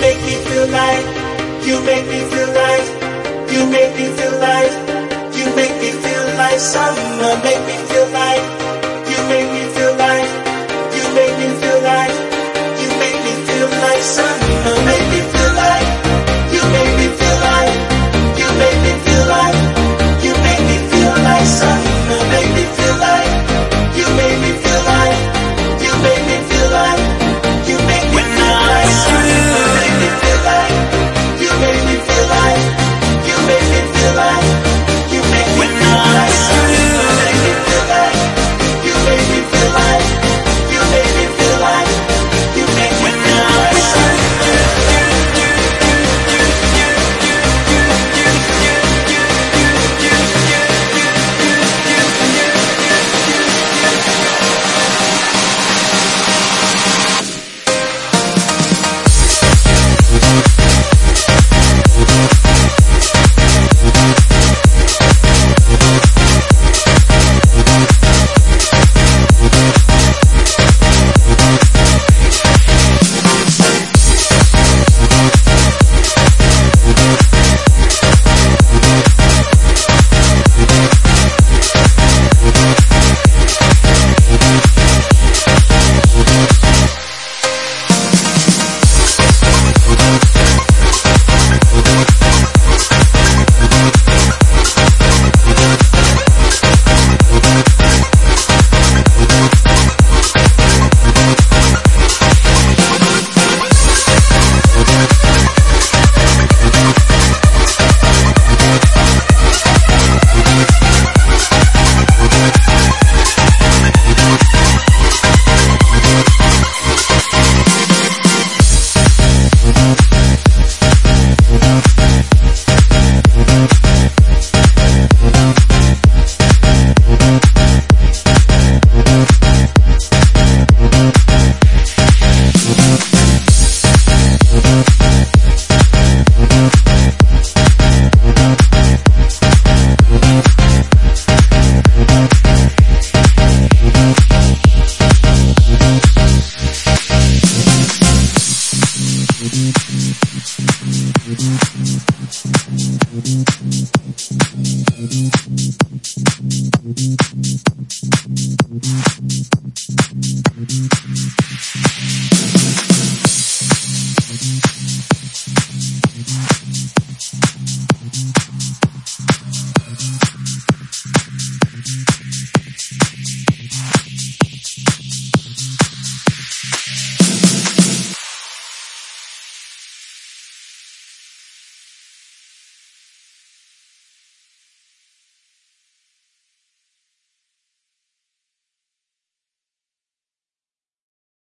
make me feel like, you make me feel like, you make me feel like, you make me feel like summer, make me feel like,